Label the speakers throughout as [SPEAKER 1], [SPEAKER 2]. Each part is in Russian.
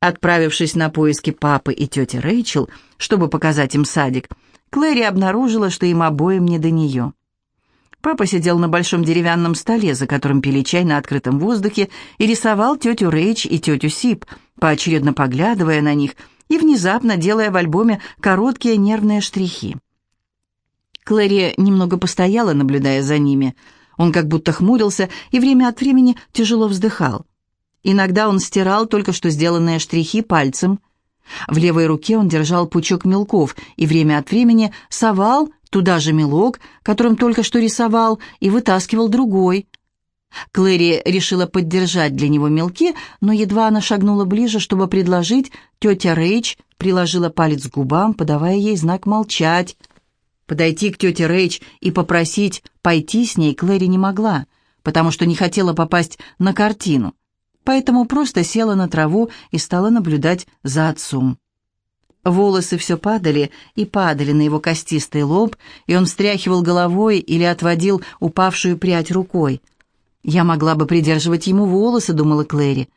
[SPEAKER 1] Отправившись на поиски папы и тети Рэйчел, чтобы показать им садик, Клэри обнаружила, что им обоим не до нее. Папа сидел на большом деревянном столе, за которым пили чай на открытом воздухе, и рисовал тетю Рэйч и тетю Сип, поочередно поглядывая на них и внезапно делая в альбоме короткие нервные штрихи. Клэри немного постояла, наблюдая за ними. Он как будто хмурился и время от времени тяжело вздыхал. Иногда он стирал только что сделанные штрихи пальцем. В левой руке он держал пучок мелков и время от времени совал туда же мелок, которым только что рисовал, и вытаскивал другой. Клэри решила поддержать для него мелки, но едва она шагнула ближе, чтобы предложить, тетя Рейч приложила палец к губам, подавая ей знак молчать. Подойти к тете Рейч и попросить пойти с ней Клэри не могла, потому что не хотела попасть на картину поэтому просто села на траву и стала наблюдать за отцом. Волосы все падали и падали на его костистый лоб, и он встряхивал головой или отводил упавшую прядь рукой. «Я могла бы придерживать ему волосы», — думала Клэри.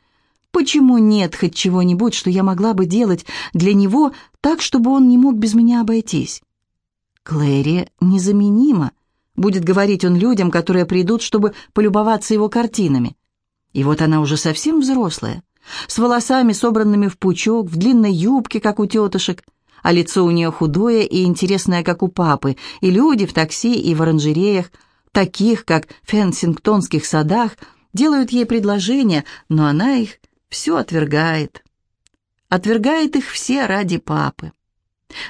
[SPEAKER 1] «Почему нет хоть чего-нибудь, что я могла бы делать для него так, чтобы он не мог без меня обойтись?» «Клэри незаменима», — будет говорить он людям, которые придут, чтобы полюбоваться его картинами. И вот она уже совсем взрослая, с волосами, собранными в пучок, в длинной юбке, как у тетушек, а лицо у нее худое и интересное, как у папы, и люди в такси и в оранжереях, таких, как в Фенсингтонских садах, делают ей предложения, но она их все отвергает. Отвергает их все ради папы.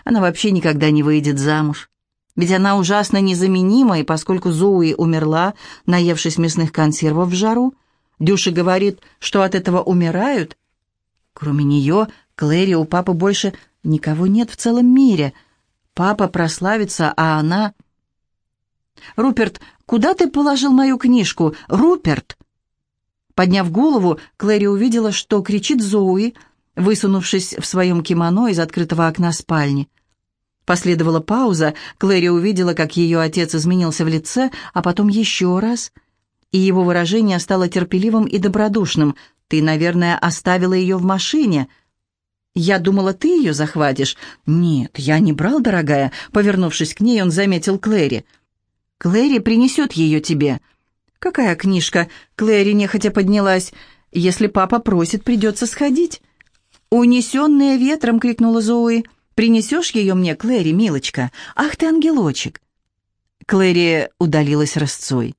[SPEAKER 1] Она вообще никогда не выйдет замуж. Ведь она ужасно незаменима, и поскольку Зоуи умерла, наевшись мясных консервов в жару, Дюша говорит, что от этого умирают. Кроме нее, Клэри, у папы больше никого нет в целом мире. Папа прославится, а она... «Руперт, куда ты положил мою книжку? Руперт!» Подняв голову, Клэри увидела, что кричит Зоуи, высунувшись в своем кимоно из открытого окна спальни. Последовала пауза, Клэри увидела, как ее отец изменился в лице, а потом еще раз — и его выражение стало терпеливым и добродушным. «Ты, наверное, оставила ее в машине». «Я думала, ты ее захватишь». «Нет, я не брал, дорогая». Повернувшись к ней, он заметил Клэри. «Клэри принесет ее тебе». «Какая книжка?» Клэри нехотя поднялась. «Если папа просит, придется сходить». «Унесенная ветром!» — крикнула Зои. «Принесешь ее мне, Клэри, милочка? Ах ты, ангелочек!» Клэри удалилась рысцой.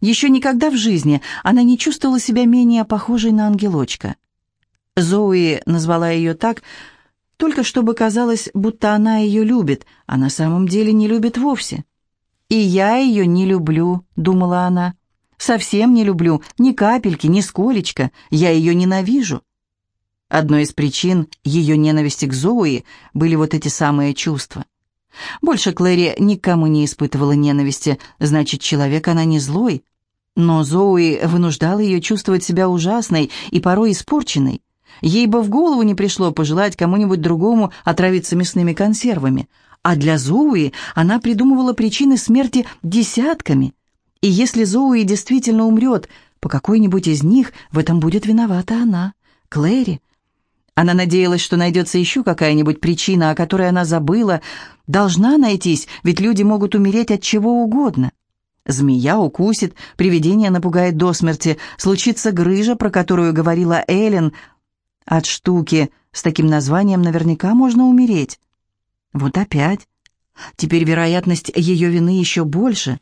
[SPEAKER 1] Еще никогда в жизни она не чувствовала себя менее похожей на ангелочка. Зои назвала ее так, только чтобы казалось, будто она ее любит, а на самом деле не любит вовсе. «И я ее не люблю», — думала она. «Совсем не люблю, ни капельки, ни сколечко, я ее ненавижу». Одной из причин ее ненависти к Зои были вот эти самые чувства — больше Клэри никому не испытывала ненависти, значит, человек она не злой. Но Зоуи вынуждала ее чувствовать себя ужасной и порой испорченной. Ей бы в голову не пришло пожелать кому-нибудь другому отравиться мясными консервами. А для Зоуи она придумывала причины смерти десятками. И если Зоуи действительно умрет, по какой-нибудь из них в этом будет виновата она, Клэри, она надеялась, что найдется еще какая-нибудь причина, о которой она забыла. Должна найтись, ведь люди могут умереть от чего угодно. Змея укусит, привидение напугает до смерти, случится грыжа, про которую говорила Эллен. От штуки с таким названием наверняка можно умереть. Вот опять. Теперь вероятность ее вины еще больше.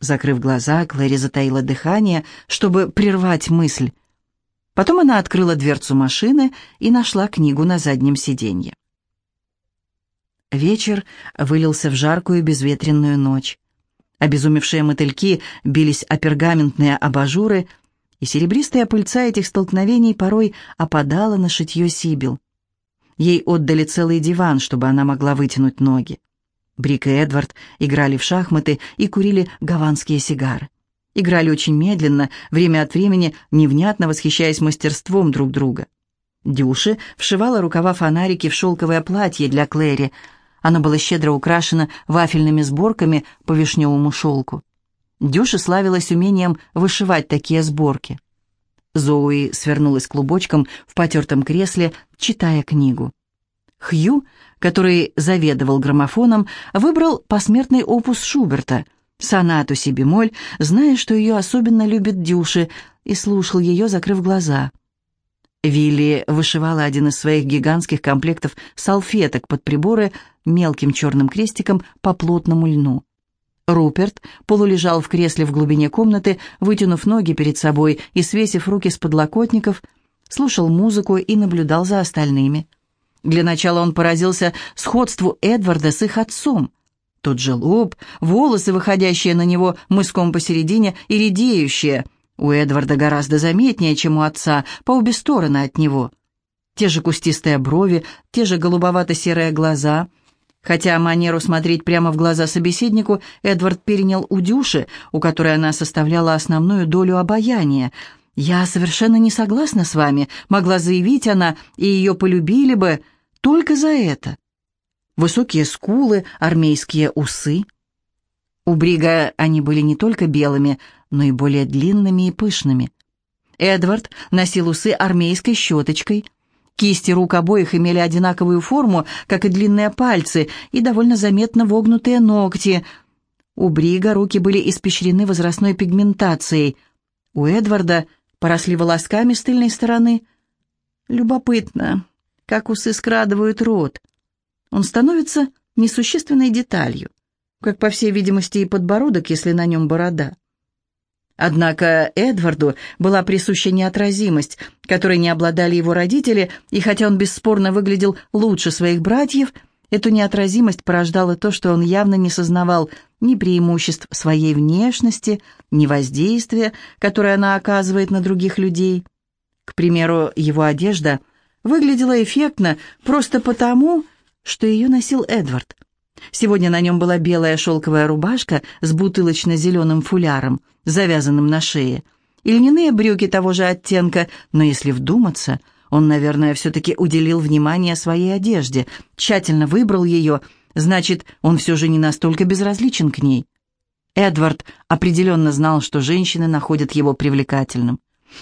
[SPEAKER 1] Закрыв глаза, Клэри затаила дыхание, чтобы прервать мысль. Потом она открыла дверцу машины и нашла книгу на заднем сиденье. Вечер вылился в жаркую безветренную ночь. Обезумевшие мотыльки бились о пергаментные абажуры, и серебристая пыльца этих столкновений порой опадала на шитье Сибил. Ей отдали целый диван, чтобы она могла вытянуть ноги. Брик и Эдвард играли в шахматы и курили гаванские сигары. Играли очень медленно, время от времени невнятно восхищаясь мастерством друг друга. Дюши вшивала рукава фонарики в шелковое платье для Клэри. Оно было щедро украшено вафельными сборками по вишневому шелку. Дюша славилась умением вышивать такие сборки. Зои свернулась клубочком в потертом кресле, читая книгу. Хью, который заведовал граммофоном, выбрал посмертный опус Шуберта, сонату си бемоль, зная, что ее особенно любит Дюши, и слушал ее, закрыв глаза. Вилли вышивала один из своих гигантских комплектов салфеток под приборы мелким черным крестиком по плотному льну. Руперт полулежал в кресле в глубине комнаты, вытянув ноги перед собой и свесив руки с подлокотников, слушал музыку и наблюдал за остальными. Для начала он поразился сходству Эдварда с их отцом. Тот же лоб, волосы, выходящие на него мыском посередине и редеющие. У Эдварда гораздо заметнее, чем у отца, по обе стороны от него. Те же кустистые брови, те же голубовато-серые глаза — Хотя манеру смотреть прямо в глаза собеседнику Эдвард перенял у Дюши, у которой она составляла основную долю обаяния. «Я совершенно не согласна с вами», — могла заявить она, и ее полюбили бы только за это. Высокие скулы, армейские усы. У Брига они были не только белыми, но и более длинными и пышными. Эдвард носил усы армейской щеточкой, Кисти рук обоих имели одинаковую форму, как и длинные пальцы, и довольно заметно вогнутые ногти. У Брига руки были испещрены возрастной пигментацией. У Эдварда поросли волосками с тыльной стороны. Любопытно, как усы скрадывают рот. Он становится несущественной деталью, как, по всей видимости, и подбородок, если на нем борода. Однако Эдварду была присуща неотразимость, которой не обладали его родители, и хотя он бесспорно выглядел лучше своих братьев, эту неотразимость порождала то, что он явно не сознавал ни преимуществ своей внешности, ни воздействия, которое она оказывает на других людей. К примеру, его одежда выглядела эффектно просто потому, что ее носил Эдвард. Сегодня на нем была белая шелковая рубашка с бутылочно-зеленым фуляром, завязанным на шее, и льняные брюки того же оттенка, но если вдуматься, он, наверное, все-таки уделил внимание своей одежде, тщательно выбрал ее, значит, он все же не настолько безразличен к ней. Эдвард определенно знал, что женщины находят его привлекательным.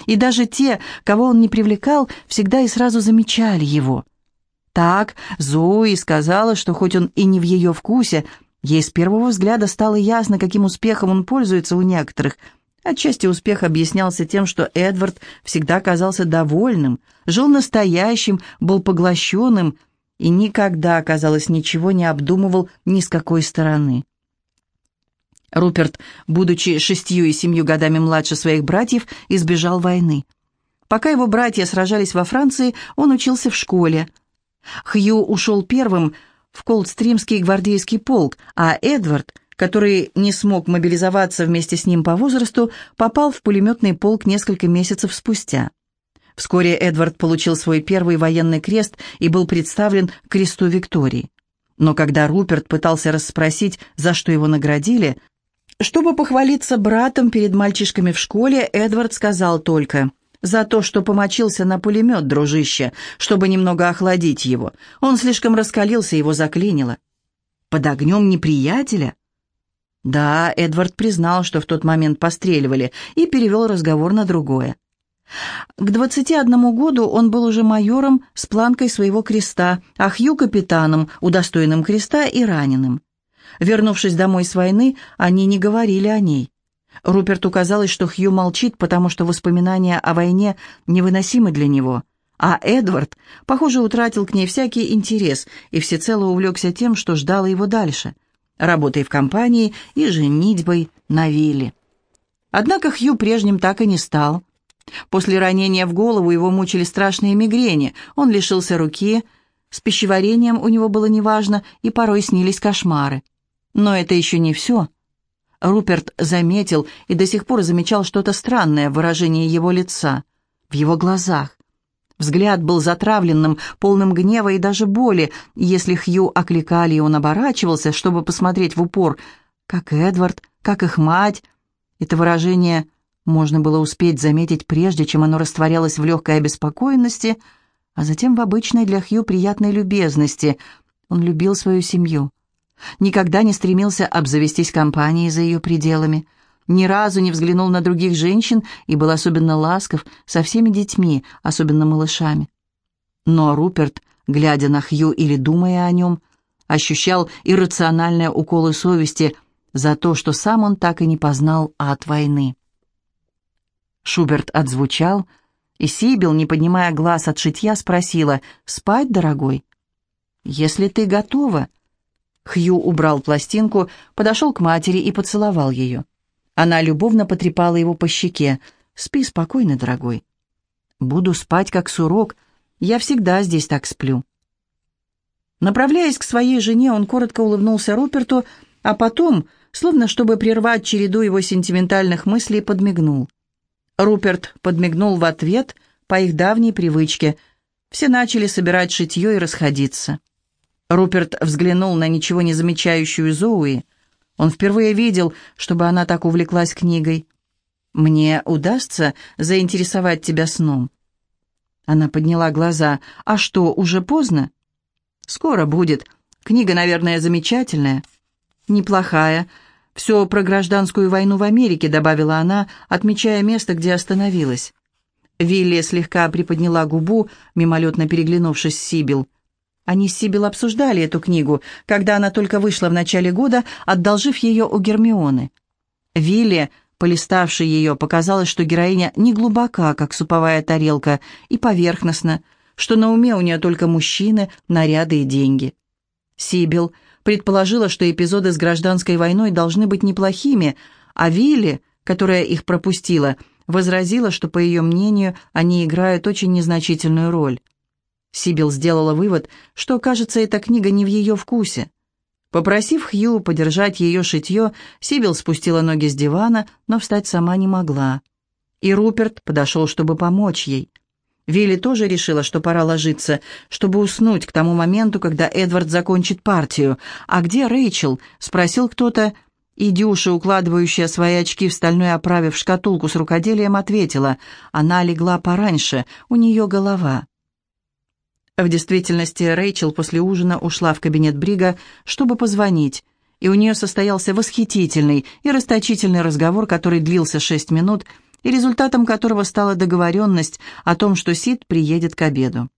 [SPEAKER 1] И даже те, кого он не привлекал, всегда и сразу замечали его – так, Зои сказала, что хоть он и не в ее вкусе, ей с первого взгляда стало ясно, каким успехом он пользуется у некоторых. Отчасти успех объяснялся тем, что Эдвард всегда казался довольным, жил настоящим, был поглощенным и никогда, казалось, ничего не обдумывал ни с какой стороны. Руперт, будучи шестью и семью годами младше своих братьев, избежал войны. Пока его братья сражались во Франции, он учился в школе – Хью ушел первым в Колдстримский гвардейский полк, а Эдвард, который не смог мобилизоваться вместе с ним по возрасту, попал в пулеметный полк несколько месяцев спустя. Вскоре Эдвард получил свой первый военный крест и был представлен кресту Виктории. Но когда Руперт пытался расспросить, за что его наградили, чтобы похвалиться братом перед мальчишками в школе, Эдвард сказал только – за то, что помочился на пулемет, дружище, чтобы немного охладить его. Он слишком раскалился, его заклинило. Под огнем неприятеля? Да, Эдвард признал, что в тот момент постреливали, и перевел разговор на другое. К 21 году он был уже майором с планкой своего креста, а Хью капитаном, удостоенным креста и раненым. Вернувшись домой с войны, они не говорили о ней. Руперту казалось, что Хью молчит, потому что воспоминания о войне невыносимы для него, а Эдвард, похоже, утратил к ней всякий интерес и всецело увлекся тем, что ждало его дальше – работой в компании и женитьбой на вилле. Однако Хью прежним так и не стал. После ранения в голову его мучили страшные мигрени, он лишился руки, с пищеварением у него было неважно, и порой снились кошмары. Но это еще не все – Руперт заметил и до сих пор замечал что-то странное в выражении его лица, в его глазах. Взгляд был затравленным, полным гнева и даже боли. Если Хью окликали, он оборачивался, чтобы посмотреть в упор, как Эдвард, как их мать. Это выражение можно было успеть заметить прежде, чем оно растворялось в легкой обеспокоенности, а затем в обычной для Хью приятной любезности. Он любил свою семью никогда не стремился обзавестись компанией за ее пределами, ни разу не взглянул на других женщин и был особенно ласков со всеми детьми, особенно малышами. Но Руперт, глядя на Хью или думая о нем, ощущал иррациональные уколы совести за то, что сам он так и не познал от войны. Шуберт отзвучал, и Сибил, не поднимая глаз от шитья, спросила «Спать, дорогой?» «Если ты готова». Хью убрал пластинку, подошел к матери и поцеловал ее. Она любовно потрепала его по щеке. «Спи спокойно, дорогой». «Буду спать, как сурок. Я всегда здесь так сплю». Направляясь к своей жене, он коротко улыбнулся Руперту, а потом, словно чтобы прервать череду его сентиментальных мыслей, подмигнул. Руперт подмигнул в ответ по их давней привычке. Все начали собирать шитье и расходиться. Руперт взглянул на ничего не замечающую Зоуи. Он впервые видел, чтобы она так увлеклась книгой. «Мне удастся заинтересовать тебя сном?» Она подняла глаза. «А что, уже поздно?» «Скоро будет. Книга, наверное, замечательная». «Неплохая. Все про гражданскую войну в Америке», — добавила она, отмечая место, где остановилась. Вилли слегка приподняла губу, мимолетно переглянувшись с Сибил. Они с Сибил обсуждали эту книгу, когда она только вышла в начале года, одолжив ее у Гермионы. Вилли, полиставший ее, показалось, что героиня не глубока, как суповая тарелка, и поверхностна, что на уме у нее только мужчины, наряды и деньги. Сибил предположила, что эпизоды с гражданской войной должны быть неплохими, а Вилли, которая их пропустила, возразила, что, по ее мнению, они играют очень незначительную роль. Сибил сделала вывод, что, кажется, эта книга не в ее вкусе. Попросив Хью подержать ее шитье, Сибил спустила ноги с дивана, но встать сама не могла. И Руперт подошел, чтобы помочь ей. Вилли тоже решила, что пора ложиться, чтобы уснуть к тому моменту, когда Эдвард закончит партию. «А где Рэйчел?» — спросил кто-то. И Дюша, укладывающая свои очки в стальной оправе в шкатулку с рукоделием, ответила. Она легла пораньше, у нее голова. В действительности Рэйчел после ужина ушла в кабинет Брига, чтобы позвонить, и у нее состоялся восхитительный и расточительный разговор, который длился шесть минут, и результатом которого стала договоренность о том, что Сид приедет к обеду.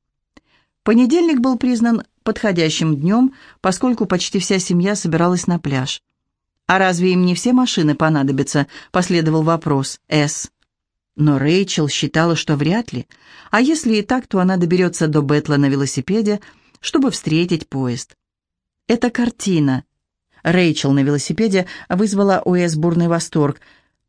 [SPEAKER 1] Понедельник был признан подходящим днем, поскольку почти вся семья собиралась на пляж. «А разве им не все машины понадобятся?» – последовал вопрос. «С». Но Рэйчел считала, что вряд ли. А если и так, то она доберется до Бетла на велосипеде, чтобы встретить поезд. Эта картина. Рэйчел на велосипеде вызвала у Эс бурный восторг.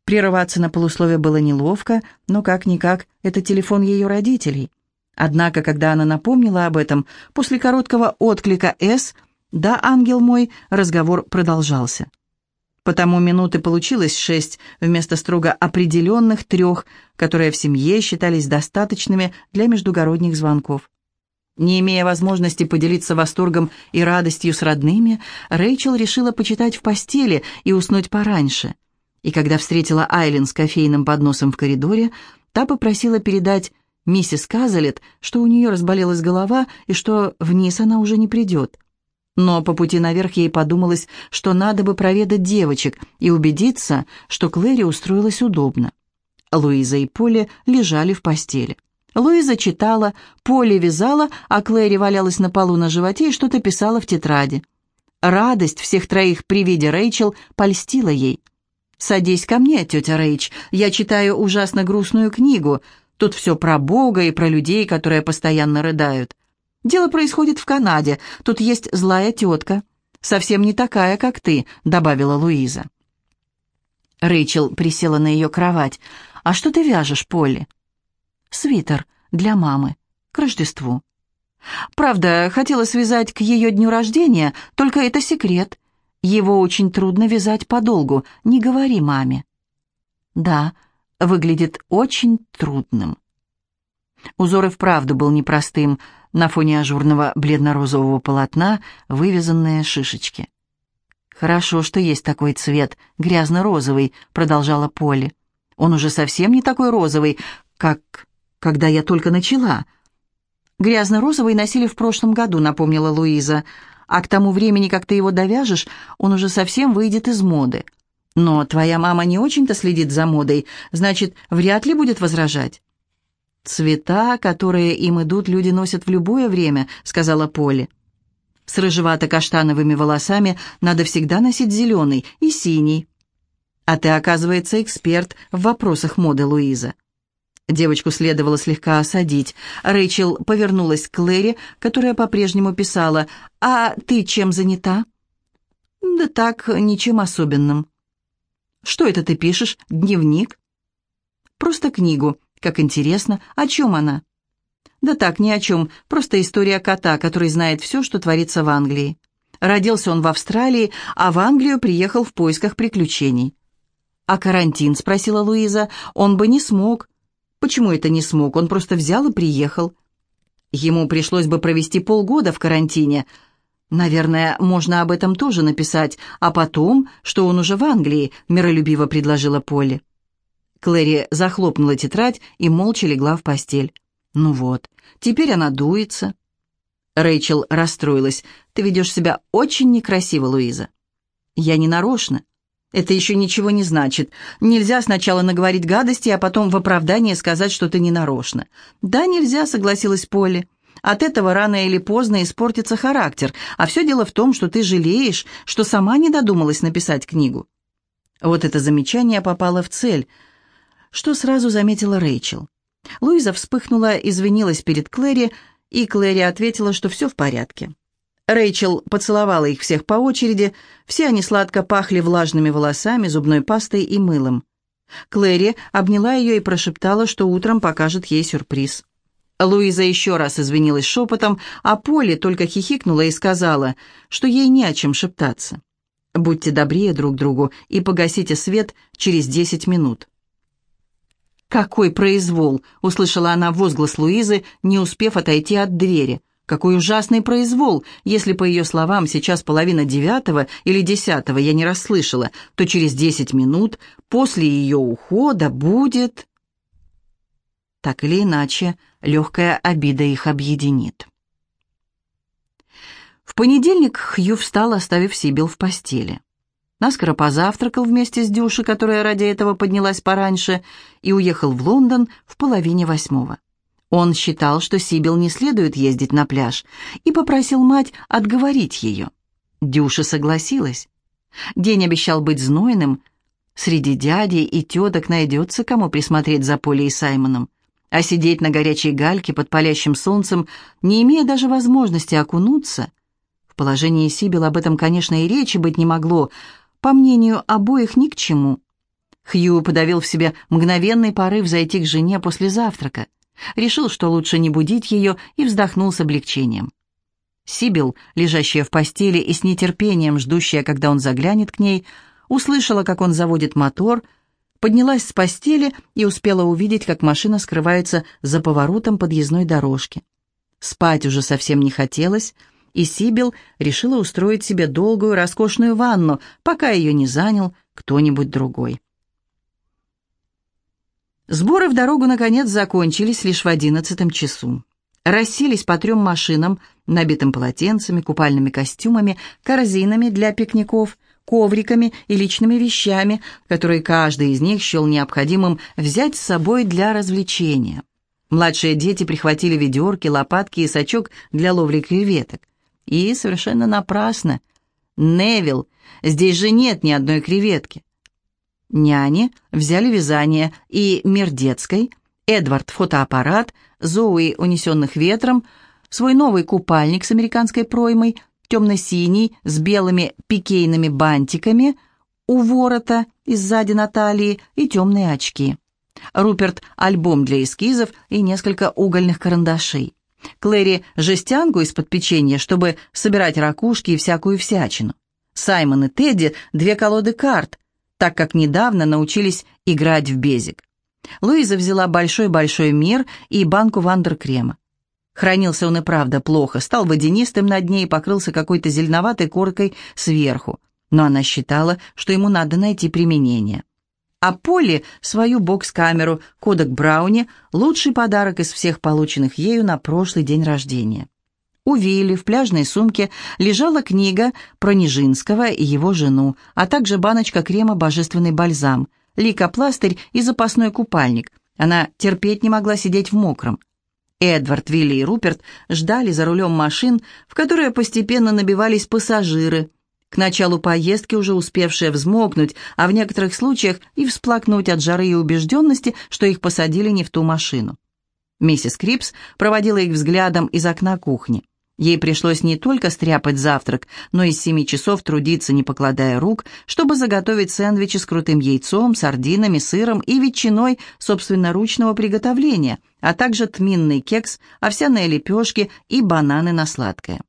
[SPEAKER 1] Прерываться на полусловие было неловко, но как-никак это телефон ее родителей. Однако, когда она напомнила об этом, после короткого отклика «С», «Да, ангел мой», разговор продолжался. Потому минуты получилось шесть вместо строго определенных трех, которые в семье считались достаточными для междугородних звонков. Не имея возможности поделиться восторгом и радостью с родными, Рэйчел решила почитать в постели и уснуть пораньше. И когда встретила Айлин с кофейным подносом в коридоре, та попросила передать миссис Казалет, что у нее разболелась голова и что вниз она уже не придет. Но по пути наверх ей подумалось, что надо бы проведать девочек и убедиться, что Клэри устроилась удобно. Луиза и Поле лежали в постели. Луиза читала, Поле вязала, а Клэри валялась на полу на животе и что-то писала в тетради. Радость всех троих при виде Рэйчел польстила ей. «Садись ко мне, тетя Рэйч, я читаю ужасно грустную книгу. Тут все про Бога и про людей, которые постоянно рыдают. Дело происходит в Канаде. Тут есть злая тетка. Совсем не такая, как ты», — добавила Луиза. Рэйчел присела на ее кровать. «А что ты вяжешь, Полли?» «Свитер для мамы. К Рождеству». «Правда, хотела связать к ее дню рождения, только это секрет. Его очень трудно вязать подолгу. Не говори маме». «Да, выглядит очень трудным». Узор и вправду был непростым, на фоне ажурного бледно-розового полотна вывязанные шишечки. «Хорошо, что есть такой цвет, грязно-розовый», — продолжала Полли. «Он уже совсем не такой розовый, как когда я только начала». «Грязно-розовый носили в прошлом году», — напомнила Луиза. «А к тому времени, как ты его довяжешь, он уже совсем выйдет из моды. Но твоя мама не очень-то следит за модой, значит, вряд ли будет возражать. «Цвета, которые им идут, люди носят в любое время», — сказала Полли. «С рыжевато-каштановыми волосами надо всегда носить зеленый и синий». «А ты, оказывается, эксперт в вопросах моды, Луиза». Девочку следовало слегка осадить. Рэйчел повернулась к Клэри, которая по-прежнему писала. «А ты чем занята?» «Да так, ничем особенным». «Что это ты пишешь? Дневник?» «Просто книгу. Как интересно, о чем она? Да так, ни о чем, просто история кота, который знает все, что творится в Англии. Родился он в Австралии, а в Англию приехал в поисках приключений. «А карантин?» — спросила Луиза. «Он бы не смог». «Почему это не смог? Он просто взял и приехал». «Ему пришлось бы провести полгода в карантине», «Наверное, можно об этом тоже написать, а потом, что он уже в Англии», — миролюбиво предложила Полли. Клэри захлопнула тетрадь и молча легла в постель. «Ну вот, теперь она дуется». Рэйчел расстроилась. «Ты ведешь себя очень некрасиво, Луиза». «Я не нарочно. Это еще ничего не значит. Нельзя сначала наговорить гадости, а потом в оправдание сказать, что ты не нарочно». «Да, нельзя», — согласилась Полли. «От этого рано или поздно испортится характер, а все дело в том, что ты жалеешь, что сама не додумалась написать книгу». Вот это замечание попало в цель — что сразу заметила Рэйчел. Луиза вспыхнула, извинилась перед Клэри, и Клэри ответила, что все в порядке. Рэйчел поцеловала их всех по очереди, все они сладко пахли влажными волосами, зубной пастой и мылом. Клэри обняла ее и прошептала, что утром покажет ей сюрприз. Луиза еще раз извинилась шепотом, а Полли только хихикнула и сказала, что ей не о чем шептаться. «Будьте добрее друг другу и погасите свет через десять минут». «Какой произвол!» — услышала она возглас Луизы, не успев отойти от двери. «Какой ужасный произвол! Если, по ее словам, сейчас половина девятого или десятого я не расслышала, то через десять минут после ее ухода будет...» Так или иначе, легкая обида их объединит. В понедельник Хью встал, оставив Сибил в постели. Наскоро позавтракал вместе с Дюшей, которая ради этого поднялась пораньше, и уехал в Лондон в половине восьмого. Он считал, что Сибил не следует ездить на пляж, и попросил мать отговорить ее. Дюша согласилась. День обещал быть знойным. Среди дядей и теток найдется, кому присмотреть за Полей и Саймоном. А сидеть на горячей гальке под палящим солнцем, не имея даже возможности окунуться... В положении Сибил об этом, конечно, и речи быть не могло, по мнению обоих, ни к чему. Хью подавил в себе мгновенный порыв зайти к жене после завтрака. Решил, что лучше не будить ее, и вздохнул с облегчением. Сибил, лежащая в постели и с нетерпением ждущая, когда он заглянет к ней, услышала, как он заводит мотор, поднялась с постели и успела увидеть, как машина скрывается за поворотом подъездной дорожки. Спать уже совсем не хотелось, и Сибил решила устроить себе долгую, роскошную ванну, пока ее не занял кто-нибудь другой. Сборы в дорогу, наконец, закончились лишь в одиннадцатом часу. Расселись по трем машинам, набитым полотенцами, купальными костюмами, корзинами для пикников, ковриками и личными вещами, которые каждый из них счел необходимым взять с собой для развлечения. Младшие дети прихватили ведерки, лопатки и сачок для ловли креветок. И совершенно напрасно. Невил, здесь же нет ни одной креветки. Няни взяли вязание, и мир детской, Эдвард фотоаппарат, Зоуи унесенных ветром, свой новый купальник с американской проймой, темно-синий, с белыми пикейными бантиками, у ворота и сзади на талии и темные очки. Руперт — альбом для эскизов и несколько угольных карандашей. Клэри – жестянку из-под печенья, чтобы собирать ракушки и всякую всячину. Саймон и Тедди – две колоды карт, так как недавно научились играть в безик. Луиза взяла большой-большой мир и банку вандеркрема. Хранился он и правда плохо, стал водянистым на дне и покрылся какой-то зеленоватой коркой сверху, но она считала, что ему надо найти применение а Полли свою бокс-камеру Кодек Брауни, лучший подарок из всех полученных ею на прошлый день рождения. У Вилли в пляжной сумке лежала книга про Нижинского и его жену, а также баночка крема «Божественный бальзам», лейкопластырь и запасной купальник. Она терпеть не могла сидеть в мокром. Эдвард, Вилли и Руперт ждали за рулем машин, в которые постепенно набивались пассажиры, началу поездки уже успевшие взмокнуть, а в некоторых случаях и всплакнуть от жары и убежденности, что их посадили не в ту машину. Миссис Крипс проводила их взглядом из окна кухни. Ей пришлось не только стряпать завтрак, но и с семи часов трудиться, не покладая рук, чтобы заготовить сэндвичи с крутым яйцом, сардинами, сыром и ветчиной собственноручного приготовления, а также тминный кекс, овсяные лепешки и бананы на сладкое.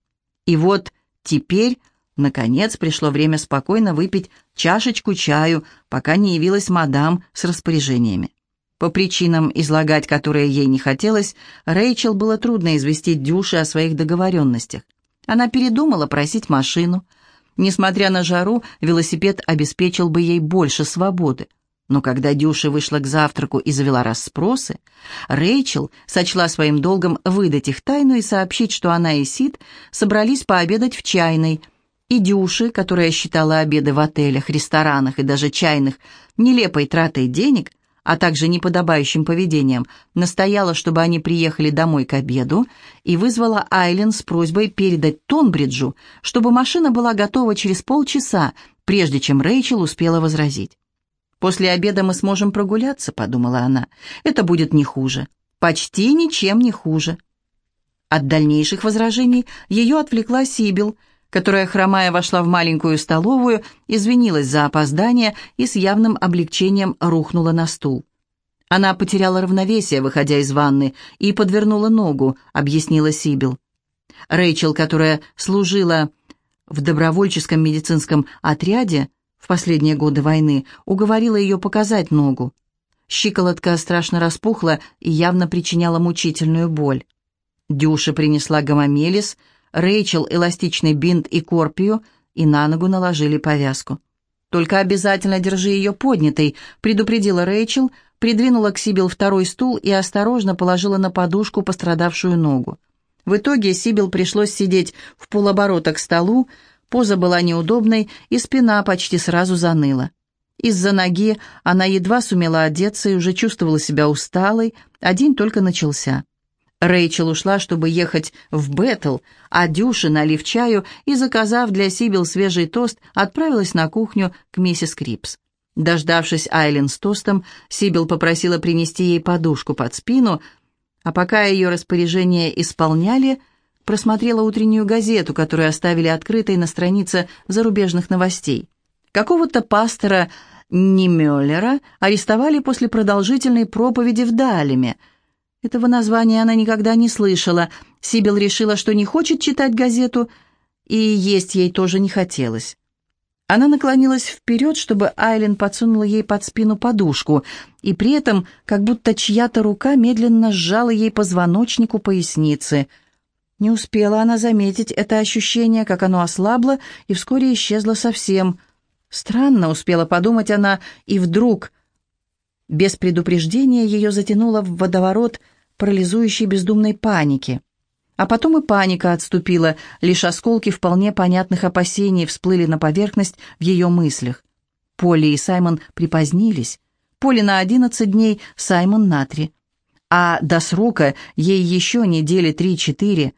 [SPEAKER 1] И вот теперь, наконец, пришло время спокойно выпить чашечку чаю, пока не явилась мадам с распоряжениями. По причинам, излагать которые ей не хотелось, Рэйчел было трудно известить Дюши о своих договоренностях. Она передумала просить машину. Несмотря на жару, велосипед обеспечил бы ей больше свободы. Но когда Дюша вышла к завтраку и завела расспросы, Рэйчел сочла своим долгом выдать их тайну и сообщить, что она и Сид собрались пообедать в чайной. И Дюши, которая считала обеды в отелях, ресторанах и даже чайных нелепой тратой денег, а также неподобающим поведением, настояла, чтобы они приехали домой к обеду и вызвала Айлен с просьбой передать Тонбриджу, чтобы машина была готова через полчаса, прежде чем Рэйчел успела возразить. «После обеда мы сможем прогуляться», — подумала она. «Это будет не хуже. Почти ничем не хуже». От дальнейших возражений ее отвлекла Сибил, которая, хромая, вошла в маленькую столовую, извинилась за опоздание и с явным облегчением рухнула на стул. «Она потеряла равновесие, выходя из ванны, и подвернула ногу», — объяснила Сибил. Рэйчел, которая служила в добровольческом медицинском отряде в последние годы войны, уговорила ее показать ногу. Щиколотка страшно распухла и явно причиняла мучительную боль. Дюша принесла гомомелис — Рэйчел эластичный бинт и корпию, и на ногу наложили повязку. «Только обязательно держи ее поднятой», — предупредила Рэйчел, придвинула к Сибил второй стул и осторожно положила на подушку пострадавшую ногу. В итоге Сибил пришлось сидеть в полоборота к столу, поза была неудобной, и спина почти сразу заныла. Из-за ноги она едва сумела одеться и уже чувствовала себя усталой, а день только начался. Рэйчел ушла, чтобы ехать в Беттл, а Дюша, налив чаю и заказав для Сибил свежий тост, отправилась на кухню к миссис Крипс. Дождавшись Айлен с тостом, Сибил попросила принести ей подушку под спину, а пока ее распоряжение исполняли, просмотрела утреннюю газету, которую оставили открытой на странице зарубежных новостей. Какого-то пастора Немеллера арестовали после продолжительной проповеди в Далеме – этого названия она никогда не слышала. Сибил решила, что не хочет читать газету, и есть ей тоже не хотелось. Она наклонилась вперед, чтобы Айлен подсунула ей под спину подушку, и при этом как будто чья-то рука медленно сжала ей позвоночник у поясницы. Не успела она заметить это ощущение, как оно ослабло и вскоре исчезло совсем. Странно, успела подумать она, и вдруг без предупреждения ее затянуло в водоворот парализующей бездумной паники. А потом и паника отступила, лишь осколки вполне понятных опасений всплыли на поверхность в ее мыслях. Полли и Саймон припозднились. Полли на одиннадцать дней, Саймон на три. А до срока ей еще недели три-четыре.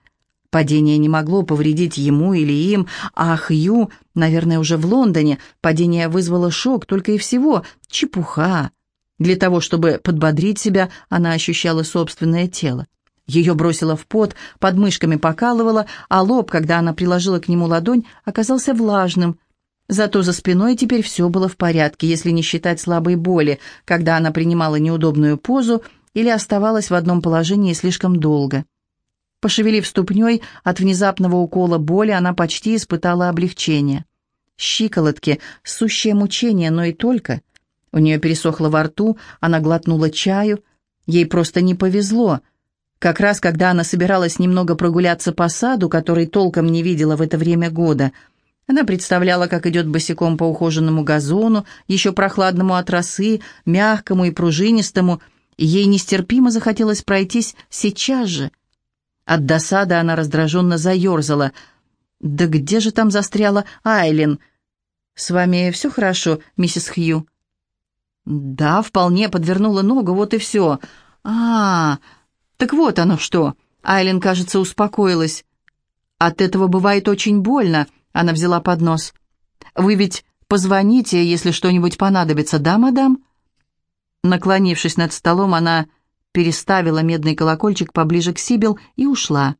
[SPEAKER 1] Падение не могло повредить ему или им, а Хью, наверное, уже в Лондоне. Падение вызвало шок только и всего. Чепуха. Для того, чтобы подбодрить себя, она ощущала собственное тело. Ее бросило в пот, подмышками покалывало, а лоб, когда она приложила к нему ладонь, оказался влажным. Зато за спиной теперь все было в порядке, если не считать слабой боли, когда она принимала неудобную позу или оставалась в одном положении слишком долго. Пошевелив ступней, от внезапного укола боли она почти испытала облегчение. Щиколотки, сущее мучение, но и только. У нее пересохло во рту, она глотнула чаю. Ей просто не повезло. Как раз когда она собиралась немного прогуляться по саду, который толком не видела в это время года, она представляла, как идет босиком по ухоженному газону, еще прохладному от росы, мягкому и пружинистому, ей нестерпимо захотелось пройтись сейчас же. От досады она раздраженно заерзала. «Да где же там застряла Айлин?» «С вами все хорошо, миссис Хью?» «Да, вполне подвернула ногу, вот и все. А, так вот оно что!» Айлин, кажется, успокоилась. «От этого бывает очень больно», — она взяла поднос. «Вы ведь позвоните, если что-нибудь понадобится, да, мадам?» Наклонившись над столом, она переставила медный колокольчик поближе к Сибил и ушла.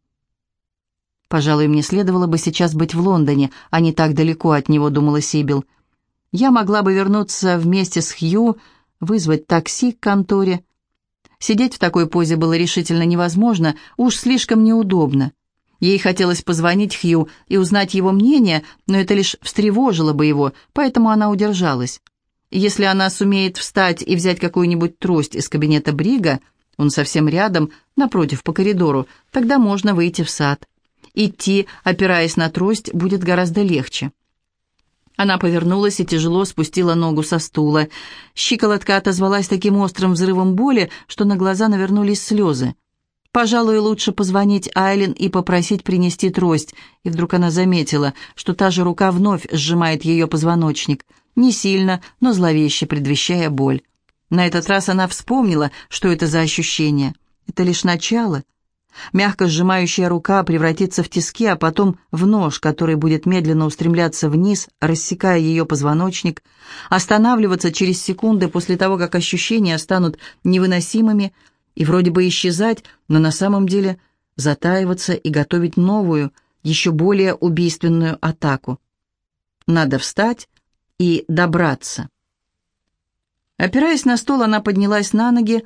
[SPEAKER 1] «Пожалуй, мне следовало бы сейчас быть в Лондоне, а не так далеко от него», — думала Сибил. «Я могла бы вернуться вместе с Хью, вызвать такси к конторе». Сидеть в такой позе было решительно невозможно, уж слишком неудобно. Ей хотелось позвонить Хью и узнать его мнение, но это лишь встревожило бы его, поэтому она удержалась. Если она сумеет встать и взять какую-нибудь трость из кабинета Брига, он совсем рядом, напротив, по коридору, тогда можно выйти в сад. Идти, опираясь на трость, будет гораздо легче. Она повернулась и тяжело спустила ногу со стула. Щиколотка отозвалась таким острым взрывом боли, что на глаза навернулись слезы. Пожалуй, лучше позвонить Айлен и попросить принести трость. И вдруг она заметила, что та же рука вновь сжимает ее позвоночник. Не сильно, но зловеще предвещая боль. На этот раз она вспомнила, что это за ощущение. Это лишь начало. Мягко сжимающая рука превратится в тиски, а потом в нож, который будет медленно устремляться вниз, рассекая ее позвоночник, останавливаться через секунды после того, как ощущения станут невыносимыми, и вроде бы исчезать, но на самом деле затаиваться и готовить новую, еще более убийственную атаку. Надо встать и добраться. Опираясь на стол, она поднялась на ноги,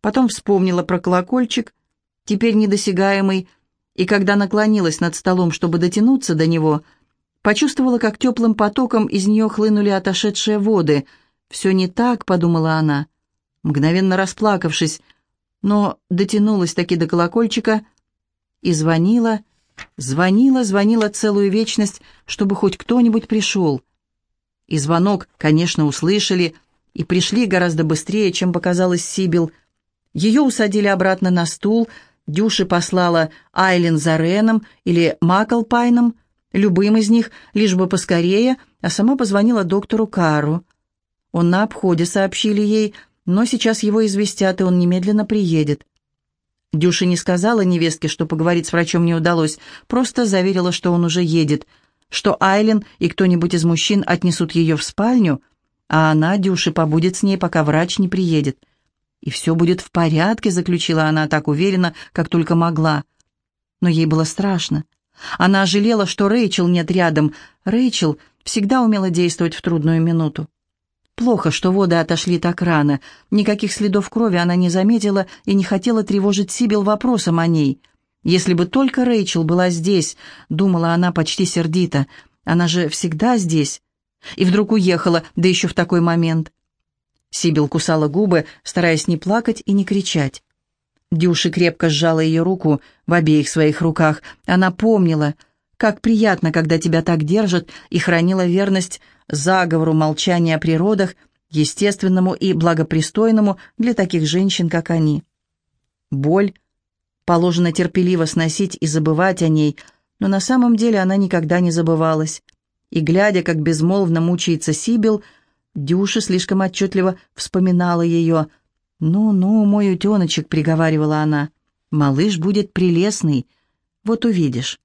[SPEAKER 1] потом вспомнила про колокольчик, теперь недосягаемый, и когда наклонилась над столом, чтобы дотянуться до него, почувствовала, как теплым потоком из нее хлынули отошедшие воды. «Все не так», — подумала она, мгновенно расплакавшись, но дотянулась таки до колокольчика и звонила, звонила, звонила целую вечность, чтобы хоть кто-нибудь пришел. И звонок, конечно, услышали, и пришли гораздо быстрее, чем показалось Сибил. Ее усадили обратно на стул, Дюши послала Айлен за Реном или Маклпайном, любым из них, лишь бы поскорее, а сама позвонила доктору Кару. Он на обходе, сообщили ей, — но сейчас его известят, и он немедленно приедет. Дюша не сказала невестке, что поговорить с врачом не удалось, просто заверила, что он уже едет, что Айлен и кто-нибудь из мужчин отнесут ее в спальню, а она, Дюша, побудет с ней, пока врач не приедет. «И все будет в порядке», — заключила она так уверенно, как только могла. Но ей было страшно. Она жалела, что Рэйчел нет рядом. Рэйчел всегда умела действовать в трудную минуту. Плохо, что воды отошли так рано. Никаких следов крови она не заметила и не хотела тревожить Сибил вопросом о ней. Если бы только Рэйчел была здесь, думала она почти сердито. Она же всегда здесь. И вдруг уехала, да еще в такой момент. Сибил кусала губы, стараясь не плакать и не кричать. Дюши крепко сжала ее руку в обеих своих руках. Она помнила, как приятно, когда тебя так держат, и хранила верность заговору молчания о природах, естественному и благопристойному для таких женщин, как они. Боль положено терпеливо сносить и забывать о ней, но на самом деле она никогда не забывалась. И, глядя, как безмолвно мучается Сибил, Дюша слишком отчетливо вспоминала ее. «Ну-ну, мой утеночек», — приговаривала она, — «малыш будет прелестный, вот увидишь».